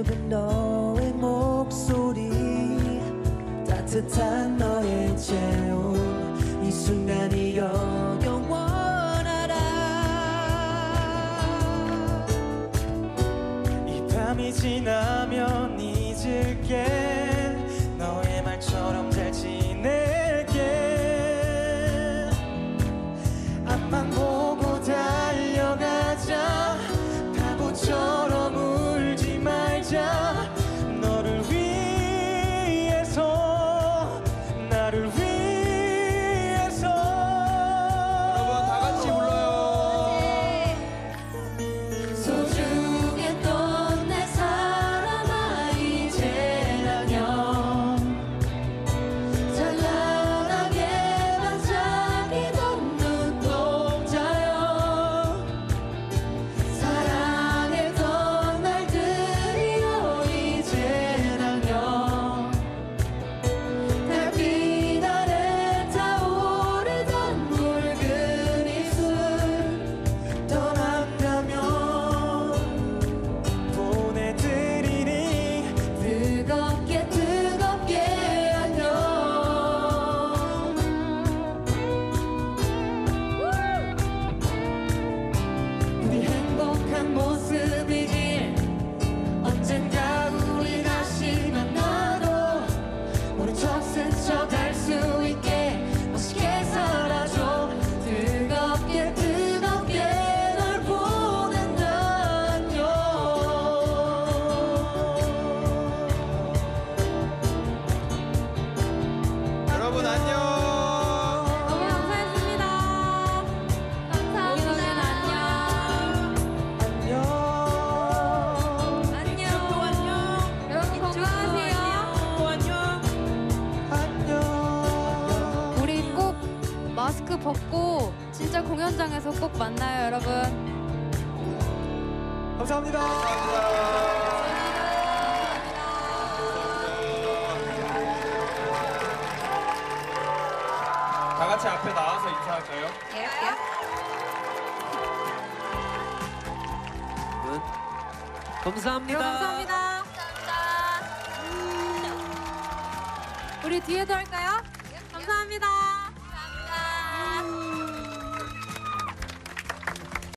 수줍은 너의 목소리? 따뜻한 너의 체온. 이 순간이 영원하라. 이 밤이 지나면 잊을게 마스크 벗고 진짜 공연장에서 꼭 만나요, 여러분. 감사합니다. 다 같이 앞에 나와서 인사할까요? 감사합니다 감사합니다. 우리 뒤에도 할까요? 감사합니다.